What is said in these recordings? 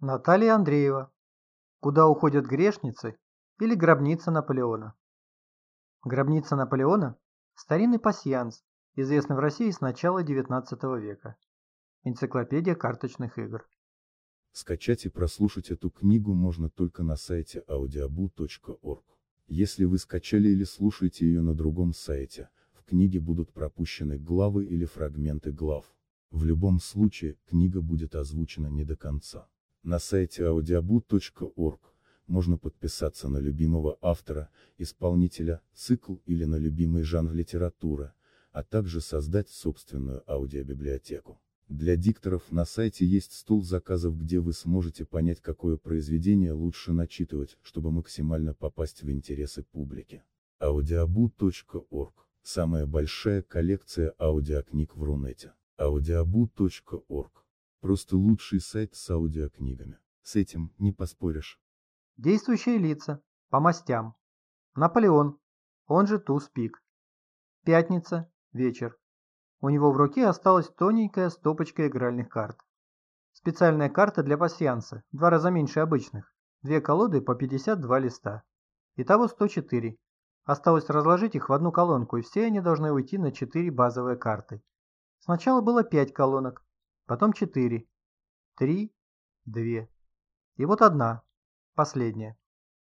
Наталья Андреева. Куда уходят грешницы или гробница Наполеона? Гробница Наполеона – старинный пасьянс, известный в России с начала XIX века. Энциклопедия карточных игр. Скачать и прослушать эту книгу можно только на сайте audiobu.org. Если вы скачали или слушаете ее на другом сайте, в книге будут пропущены главы или фрагменты глав. В любом случае, книга будет озвучена не до конца. На сайте audiobu.org можно подписаться на любимого автора, исполнителя, цикл или на любимый жанр литературы, а также создать собственную аудиобиблиотеку. Для дикторов на сайте есть стол заказов, где вы сможете понять, какое произведение лучше начитывать, чтобы максимально попасть в интересы публики. audiobu.org – самая большая коллекция аудиокниг в Рунете. audiobu.org Просто лучший сайт с аудиокнигами. С этим не поспоришь. Действующие лица. По мастям. Наполеон. Он же Туз-Пик. Пятница. Вечер. У него в руке осталась тоненькая стопочка игральных карт. Специальная карта для пасьянса, два раза меньше обычных. Две колоды по 52 листа. Итого 104. Осталось разложить их в одну колонку, и все они должны уйти на 4 базовые карты. Сначала было 5 колонок, потом четыре, три, две. И вот одна, последняя.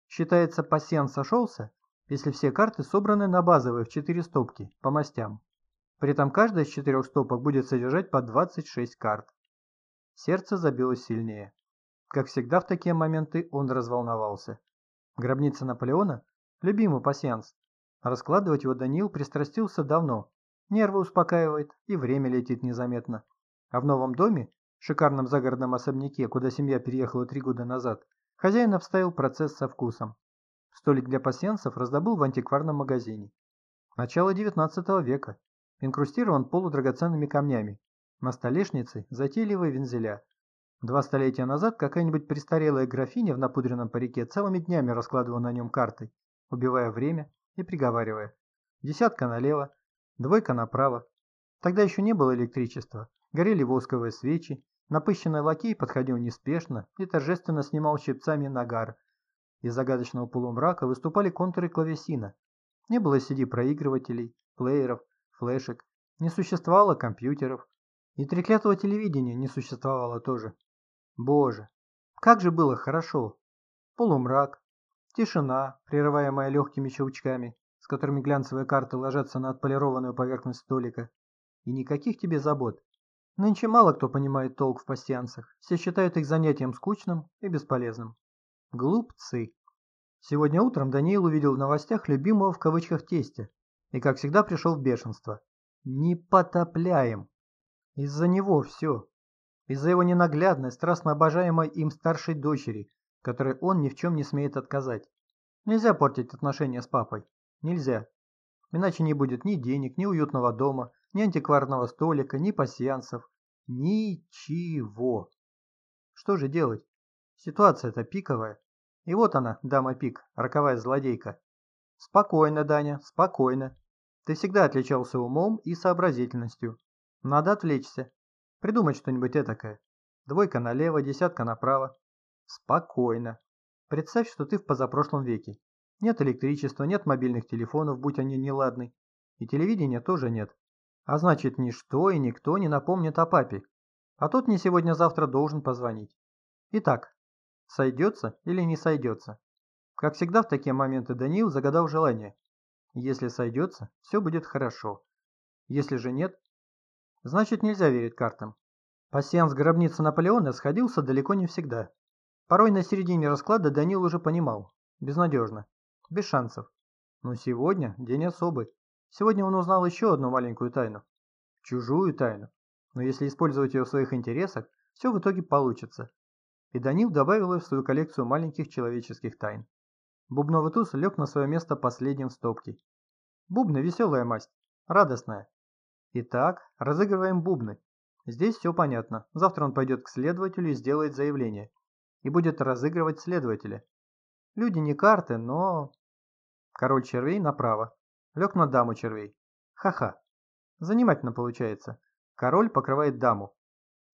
Считается, пассиан сошелся, если все карты собраны на базовые в четыре стопки, по мастям. При этом каждая из четырех стопок будет содержать по 26 карт. Сердце забилось сильнее. Как всегда в такие моменты он разволновался. Гробница Наполеона – любимый пассианс. Раскладывать его Даниил пристрастился давно. Нервы успокаивает, и время летит незаметно. А в новом доме, шикарном загородном особняке, куда семья переехала три года назад, хозяин обставил процесс со вкусом. Столик для пасьянцев раздобыл в антикварном магазине. Начало XIX века. Инкрустирован полудрагоценными камнями. На столешнице затейливые вензеля. Два столетия назад какая-нибудь престарелая графиня в напудренном парике целыми днями раскладывала на нем карты, убивая время и приговаривая. Десятка налево, двойка направо. Тогда еще не было электричества, Горели восковые свечи, напыщенный лакей подходил неспешно и торжественно снимал щипцами нагар. Из загадочного полумрака выступали контуры клавесина. Не было CD-проигрывателей, плееров, флешек, не существовало компьютеров. И треклятого телевидения не существовало тоже. Боже, как же было хорошо! Полумрак, тишина, прерываемая легкими щелчками, с которыми глянцевые карты ложатся на отполированную поверхность столика. И никаких тебе забот. Нынче мало кто понимает толк в пастьянцах, все считают их занятием скучным и бесполезным. Глупцы. Сегодня утром Даниил увидел в новостях любимого в кавычках тестя и, как всегда, пришел в бешенство. Не потопляем. Из-за него все. Из-за его ненаглядной, страстно обожаемой им старшей дочери, которой он ни в чем не смеет отказать. Нельзя портить отношения с папой. Нельзя. Иначе не будет ни денег, ни уютного дома, ни антикварного столика, ни пасьянсов. Ничего. Что же делать? Ситуация-то пиковая. И вот она, дама пик, роковая злодейка. Спокойно, Даня, спокойно. Ты всегда отличался умом и сообразительностью. Надо отвлечься. Придумать что-нибудь этакое. Двойка налево, десятка направо. Спокойно. Представь, что ты в позапрошлом веке. Нет электричества, нет мобильных телефонов, будь они неладны. И телевидения тоже нет. А значит, ничто и никто не напомнит о папе. А тот мне сегодня-завтра должен позвонить. Итак, сойдется или не сойдется? Как всегда в такие моменты Даниил загадал желание. Если сойдется, все будет хорошо. Если же нет, значит нельзя верить картам. Пассианс гробницы Наполеона сходился далеко не всегда. Порой на середине расклада Даниил уже понимал. Безнадежно. Без шансов. Но сегодня день особый. Сегодня он узнал еще одну маленькую тайну. Чужую тайну. Но если использовать ее в своих интересах, все в итоге получится. И Данил добавил ее в свою коллекцию маленьких человеческих тайн. Бубновый туз лег на свое место последним в стопке. Бубны – веселая масть, радостная. Итак, разыгрываем бубны. Здесь все понятно. Завтра он пойдет к следователю и сделает заявление. И будет разыгрывать следователя. Люди не карты, но... Король червей направо. Лег на даму червей. Ха-ха. Занимательно получается. Король покрывает даму.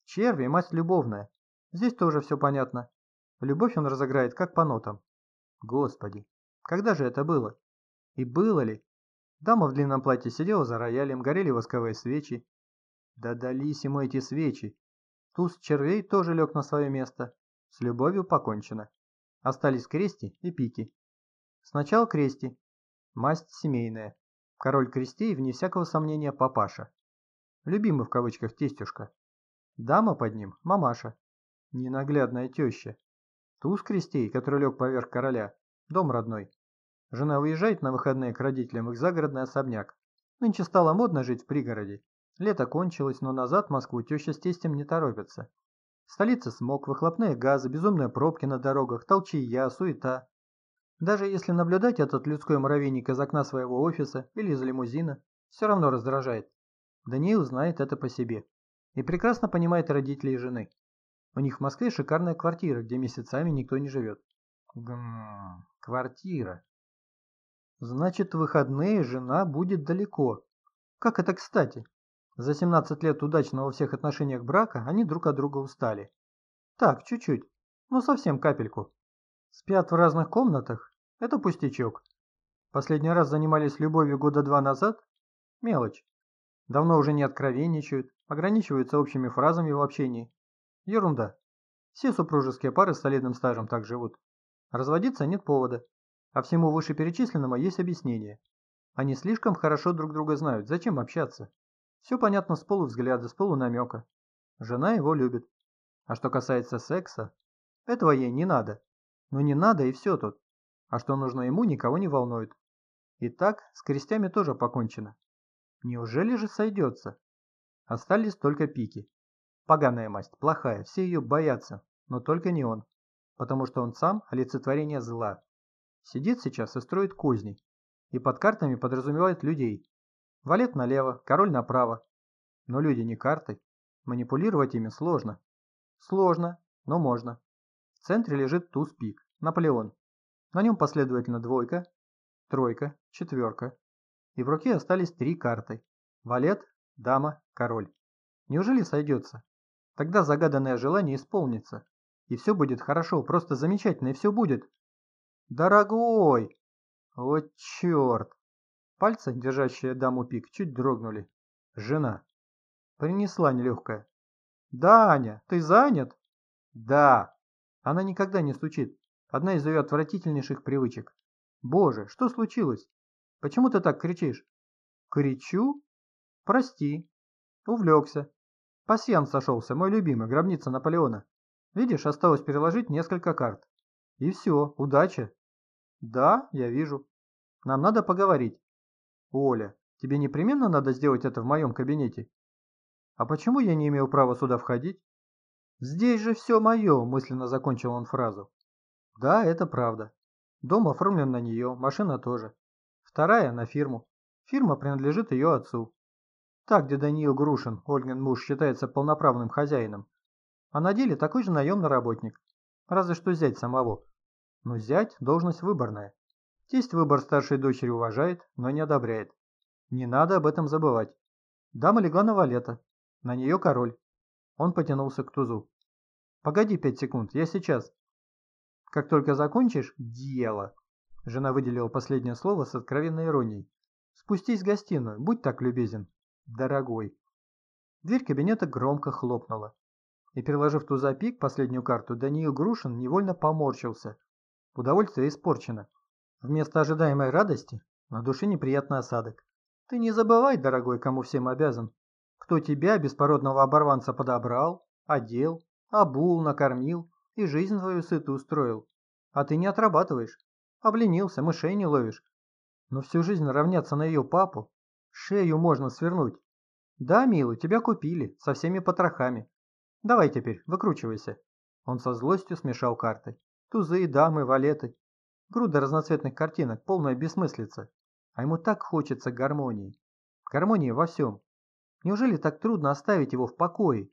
Черви – мать любовная. Здесь тоже все понятно. Любовь он разыграет как по нотам. Господи, когда же это было? И было ли? Дама в длинном платье сидела за роялем, горели восковые свечи. Да дались ему эти свечи. Туз червей тоже лег на свое место. С любовью покончено. Остались крести и пики. Сначала крести. Масть семейная. Король крестей, вне всякого сомнения, папаша. Любимый в кавычках тестюшка. Дама под ним – мамаша. Ненаглядная теща. Туз крестей, который лег поверх короля. Дом родной. Жена уезжает на выходные к родителям их загородный особняк. Нынче стало модно жить в пригороде. Лето кончилось, но назад в Москву теща с тестем не торопится. Столица смог, выхлопные газы, безумные пробки на дорогах, толчья, суета. Даже если наблюдать этот людской муравейник из окна своего офиса или из лимузина, все равно раздражает. Даниил знает это по себе. И прекрасно понимает родителей жены. У них в Москве шикарная квартира, где месяцами никто не живет. Гм, квартира. Значит, в выходные жена будет далеко. Как это кстати? За 17 лет удачного во всех отношениях брака они друг от друга устали. Так, чуть-чуть. Ну, совсем капельку. Спят в разных комнатах? Это пустячок. Последний раз занимались любовью года два назад? Мелочь. Давно уже не откровенничают, ограничиваются общими фразами в общении. Ерунда. Все супружеские пары с солидным стажем так живут. Разводиться нет повода. А всему вышеперечисленному есть объяснение. Они слишком хорошо друг друга знают, зачем общаться? Все понятно с полувзгляда, с полунамека. Жена его любит. А что касается секса, этого ей не надо. Но не надо и все тут. А что нужно ему, никого не волнует. И так с крестями тоже покончено. Неужели же сойдется? Остались только пики. Поганая масть, плохая, все ее боятся, но только не он. Потому что он сам олицетворение зла. Сидит сейчас и строит козни. И под картами подразумевает людей. Валет налево, король направо. Но люди не карты. Манипулировать ими сложно. Сложно, но можно. В центре лежит туз-пик, Наполеон. На нем последовательно двойка, тройка, четверка. И в руке остались три карты. Валет, дама, король. Неужели сойдется? Тогда загаданное желание исполнится. И все будет хорошо, просто замечательно, и все будет. Дорогой! Вот черт! Пальцы, держащие даму пик, чуть дрогнули. Жена. Принесла нелегкая. Да, Аня, ты занят? Да. Она никогда не стучит. Одна из ее отвратительнейших привычек. Боже, что случилось? Почему ты так кричишь? Кричу? Прости. Увлекся. Пасьян сошелся, мой любимый, гробница Наполеона. Видишь, осталось переложить несколько карт. И все, удача. Да, я вижу. Нам надо поговорить. «Оля, тебе непременно надо сделать это в моем кабинете?» «А почему я не имею права сюда входить?» «Здесь же все мое», – мысленно закончил он фразу. «Да, это правда. Дом оформлен на нее, машина тоже. Вторая – на фирму. Фирма принадлежит ее отцу. Так, где Даниил Грушин, Ольгин муж, считается полноправным хозяином. А на деле такой же наемный работник. Разве что зять самого. Но зять – должность выборная. Тесть выбор старшей дочери уважает, но не одобряет. Не надо об этом забывать. Дама легла на валета. На нее король. Он потянулся к тузу. «Погоди пять секунд, я сейчас». «Как только закончишь, дело». Жена выделила последнее слово с откровенной иронией. «Спустись в гостиную, будь так любезен, дорогой». Дверь кабинета громко хлопнула. И переложив туза пик, последнюю карту, Даниил Грушин невольно поморщился. Удовольствие испорчено. Вместо ожидаемой радости на душе неприятный осадок. Ты не забывай, дорогой, кому всем обязан. Кто тебя, беспородного оборванца, подобрал, одел, обул, накормил и жизнь твою сытую устроил. А ты не отрабатываешь. Обленился, мышей не ловишь. Но всю жизнь равняться на ее папу, шею можно свернуть. Да, милый, тебя купили, со всеми потрохами. Давай теперь, выкручивайся. Он со злостью смешал карты. Тузы, дамы, валеты. Груда разноцветных картинок, полная бессмыслица. А ему так хочется гармонии. Гармонии во всем. Неужели так трудно оставить его в покое?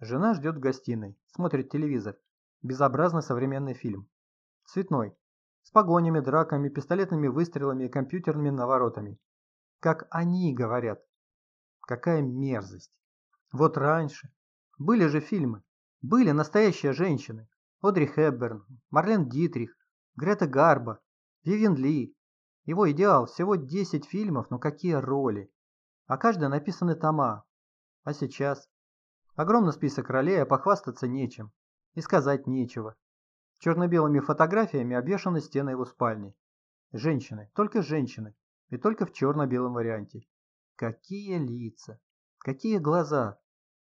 Жена ждет в гостиной, смотрит телевизор. Безобразный современный фильм. Цветной. С погонями, драками, пистолетными выстрелами и компьютерными наворотами. Как они говорят. Какая мерзость. Вот раньше. Были же фильмы. Были настоящие женщины. Одри Хепберн, Марлен Дитрих, Грета Гарба, Вивен Ли. Его идеал всего 10 фильмов, но какие роли. А каждая написаны тома. А сейчас? Огромный список ролей, а похвастаться нечем. И сказать нечего. Черно-белыми фотографиями обвешаны стены его спальни. Женщины, только женщины. И только в черно-белом варианте. Какие лица! Какие глаза!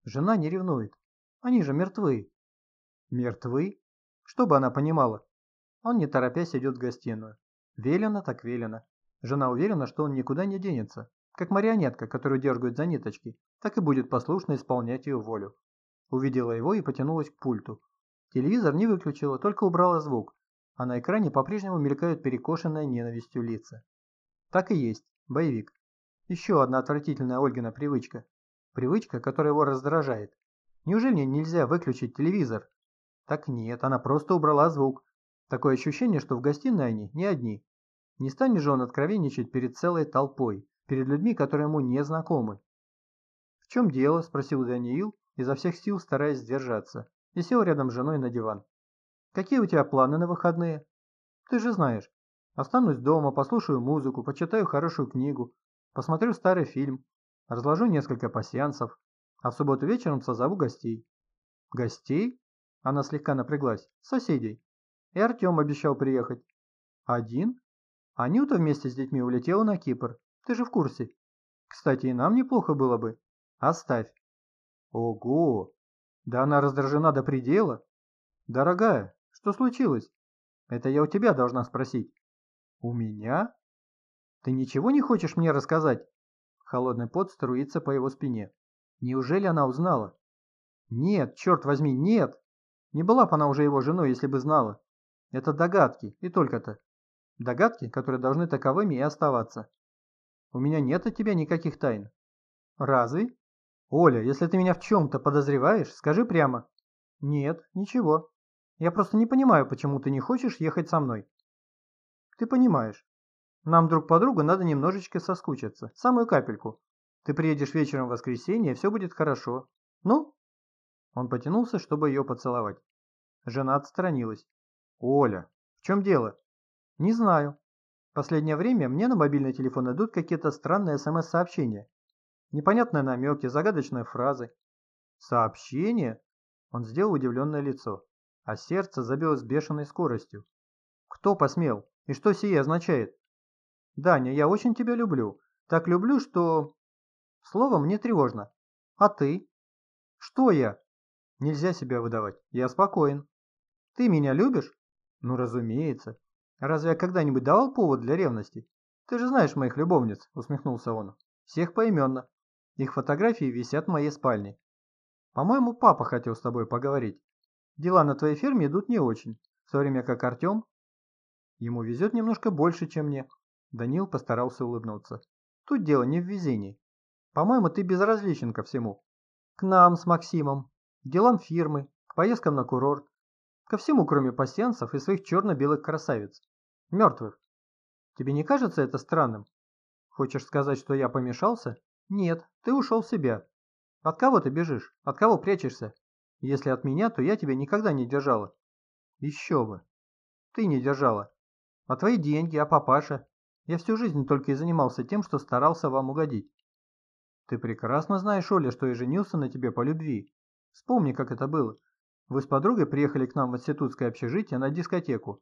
Жена не ревнует. Они же мертвы. Мертвы? Что бы она понимала? Он не торопясь идет в гостиную. Велено так велено. Жена уверена, что он никуда не денется. Как марионетка, которую дергают за ниточки, так и будет послушно исполнять ее волю. Увидела его и потянулась к пульту. Телевизор не выключила, только убрала звук, а на экране по-прежнему мелькают перекошенные ненавистью лица. Так и есть, боевик. Еще одна отвратительная Ольгина привычка. Привычка, которая его раздражает. Неужели нельзя выключить телевизор? Так нет, она просто убрала звук. Такое ощущение, что в гостиной они не одни. Не станет же он откровенничать перед целой толпой, перед людьми, которые ему не знакомы. «В чем дело?» – спросил Даниил, изо всех сил стараясь сдержаться, и сел рядом с женой на диван. «Какие у тебя планы на выходные?» «Ты же знаешь. Останусь дома, послушаю музыку, почитаю хорошую книгу, посмотрю старый фильм, разложу несколько пасьянсов, а в субботу вечером созову гостей». «Гостей?» Она слегка напряглась. «Соседей. И Артем обещал приехать». «Один?» Анюта вместе с детьми улетела на Кипр. Ты же в курсе. Кстати, и нам неплохо было бы. Оставь. Ого! Да она раздражена до предела. Дорогая, что случилось? Это я у тебя должна спросить. У меня? Ты ничего не хочешь мне рассказать? Холодный пот струится по его спине. Неужели она узнала? Нет, черт возьми, нет! Не была бы она уже его женой, если бы знала. Это догадки, и только-то. Догадки, которые должны таковыми и оставаться. У меня нет от тебя никаких тайн. Разве? Оля, если ты меня в чем-то подозреваешь, скажи прямо. Нет, ничего. Я просто не понимаю, почему ты не хочешь ехать со мной. Ты понимаешь. Нам друг по другу надо немножечко соскучиться. Самую капельку. Ты приедешь вечером в воскресенье, все будет хорошо. Ну? Он потянулся, чтобы ее поцеловать. Жена отстранилась. Оля, в чем дело? Не знаю. Последнее время мне на мобильный телефон идут какие-то странные СМС-сообщения. Непонятные намеки, загадочные фразы. Сообщение? Он сделал удивленное лицо, а сердце забилось бешеной скоростью. Кто посмел? И что сие означает? Даня, я очень тебя люблю. Так люблю, что... Словом, мне тревожно. А ты? Что я? Нельзя себя выдавать. Я спокоен. Ты меня любишь? Ну, разумеется. Разве я когда-нибудь давал повод для ревности? Ты же знаешь моих любовниц, усмехнулся он. Всех поименно. Их фотографии висят в моей спальне. По-моему, папа хотел с тобой поговорить. Дела на твоей ферме идут не очень, в то время как Артем... Ему везет немножко больше, чем мне. Данил постарался улыбнуться. Тут дело не в везении. По-моему, ты безразличен ко всему. К нам с Максимом, к делам фирмы, к поездкам на курорт, ко всему, кроме пассианцев и своих черно-белых красавиц. Мертвых. Тебе не кажется это странным? Хочешь сказать, что я помешался? Нет, ты ушел в себя. От кого ты бежишь? От кого прячешься? Если от меня, то я тебя никогда не держала. Еще бы. Ты не держала. А твои деньги, а папаша? Я всю жизнь только и занимался тем, что старался вам угодить. Ты прекрасно знаешь, Оля, что я женился на тебе по любви. Вспомни, как это было. Вы с подругой приехали к нам в институтское общежитие на дискотеку.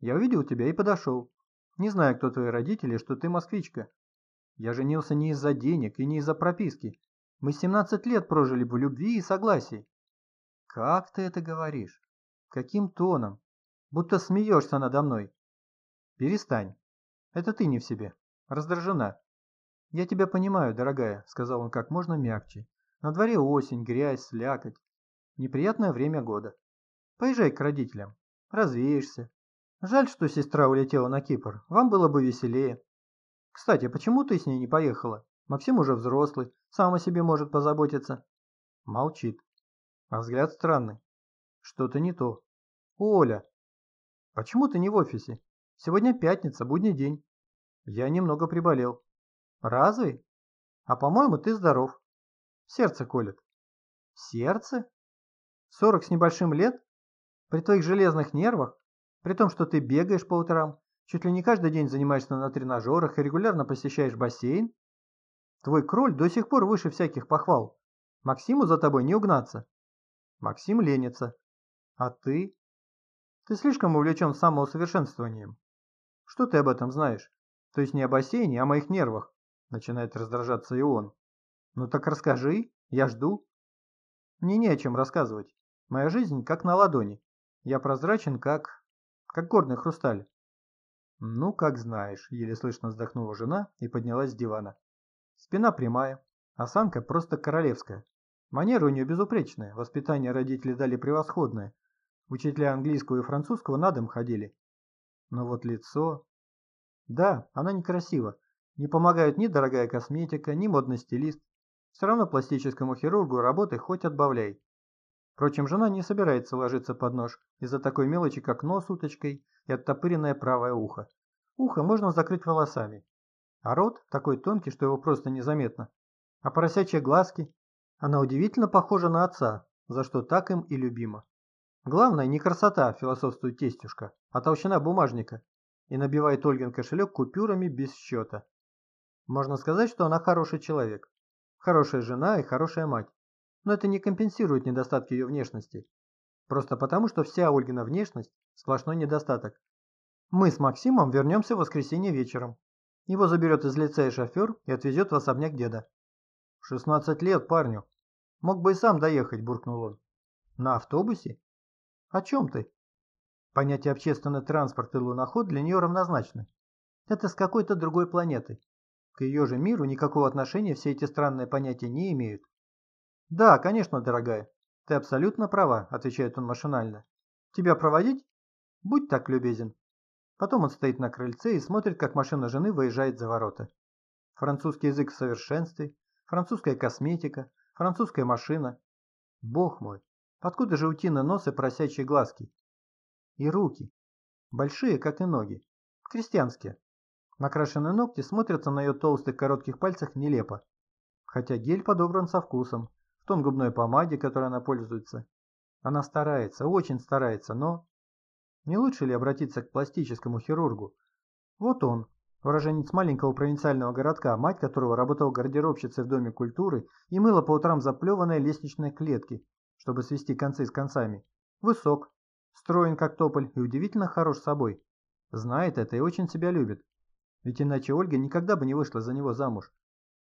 Я увидел тебя и подошел. Не знаю, кто твои родители, что ты москвичка. Я женился не из-за денег и не из-за прописки. Мы 17 лет прожили в любви и согласии. Как ты это говоришь? Каким тоном? Будто смеешься надо мной. Перестань. Это ты не в себе. Раздражена. Я тебя понимаю, дорогая, сказал он как можно мягче. На дворе осень, грязь, слякоть. Неприятное время года. Поезжай к родителям. Развеешься, Жаль, что сестра улетела на Кипр. Вам было бы веселее. Кстати, почему ты с ней не поехала? Максим уже взрослый, сам о себе может позаботиться. Молчит. А взгляд странный. Что-то не то. Оля, почему ты не в офисе? Сегодня пятница, будний день. Я немного приболел. Разве? А по-моему, ты здоров. Сердце колет. Сердце? Сорок с небольшим лет? При твоих железных нервах, при том, что ты бегаешь по утрам, чуть ли не каждый день занимаешься на тренажерах и регулярно посещаешь бассейн, твой кроль до сих пор выше всяких похвал. Максиму за тобой не угнаться. Максим ленится. А ты? Ты слишком увлечен самоусовершенствованием. Что ты об этом знаешь? То есть не о бассейне, а о моих нервах. Начинает раздражаться и он. Ну так расскажи, я жду. Мне не о чем рассказывать. Моя жизнь как на ладони. Я прозрачен, как... как горный хрусталь. Ну, как знаешь, еле слышно вздохнула жена и поднялась с дивана. Спина прямая, осанка просто королевская. Манеры у нее безупречные, воспитание родителей дали превосходное. Учителя английского и французского на дом ходили. Но вот лицо... Да, она некрасива. Не помогают ни дорогая косметика, ни модный стилист. Все равно пластическому хирургу работы хоть отбавляй. Впрочем, жена не собирается ложиться под нож из-за такой мелочи, как нос уточкой и оттопыренное правое ухо. Ухо можно закрыть волосами, а рот такой тонкий, что его просто незаметно. А поросячьи глазки? Она удивительно похожа на отца, за что так им и любима. Главное не красота, философствует тестюшка, а толщина бумажника. И набивает Ольгин кошелек купюрами без счета. Можно сказать, что она хороший человек. Хорошая жена и хорошая мать но это не компенсирует недостатки ее внешности. Просто потому, что вся Ольгина внешность – сплошной недостаток. Мы с Максимом вернемся в воскресенье вечером. Его заберет из лицея шофер и отвезет в особняк деда. 16 лет парню. Мог бы и сам доехать, буркнул он. На автобусе? О чем ты? Понятие общественный транспорт и луноход для нее равнозначны. Это с какой-то другой планеты. К ее же миру никакого отношения все эти странные понятия не имеют. «Да, конечно, дорогая. Ты абсолютно права», – отвечает он машинально. «Тебя проводить? Будь так любезен». Потом он стоит на крыльце и смотрит, как машина жены выезжает за ворота. Французский язык в совершенстве, французская косметика, французская машина. Бог мой, откуда же утиный нос и просячие глазки? И руки. Большие, как и ноги. Крестьянские. Накрашенные ногти смотрятся на ее толстых коротких пальцах нелепо. Хотя гель подобран со вкусом тон губной помаде, которой она пользуется. Она старается, очень старается, но... Не лучше ли обратиться к пластическому хирургу? Вот он, уроженец маленького провинциального городка, мать которого работала гардеробщицей в Доме культуры и мыла по утрам заплеванные лестничные клетки, чтобы свести концы с концами. Высок, строен как тополь и удивительно хорош собой. Знает это и очень себя любит. Ведь иначе Ольга никогда бы не вышла за него замуж.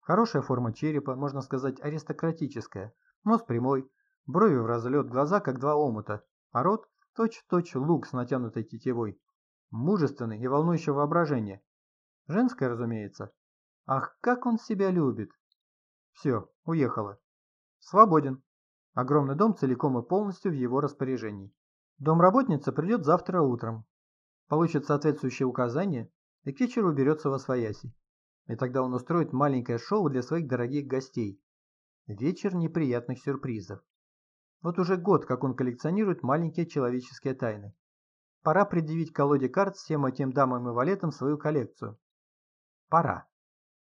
Хорошая форма черепа, можно сказать, аристократическая. Нос прямой, брови в разлет, глаза как два омута, а рот точь-точь лук с натянутой тетивой. Мужественный и волнующий воображение. Женское, разумеется. Ах, как он себя любит. Все, уехала. Свободен. Огромный дом целиком и полностью в его распоряжении. Домработница придет завтра утром. Получит соответствующие указания и к вечеру уберется во свояси. И тогда он устроит маленькое шоу для своих дорогих гостей. Вечер неприятных сюрпризов. Вот уже год, как он коллекционирует маленькие человеческие тайны. Пора предъявить колоде карт всем этим дамам и валетам свою коллекцию. Пора.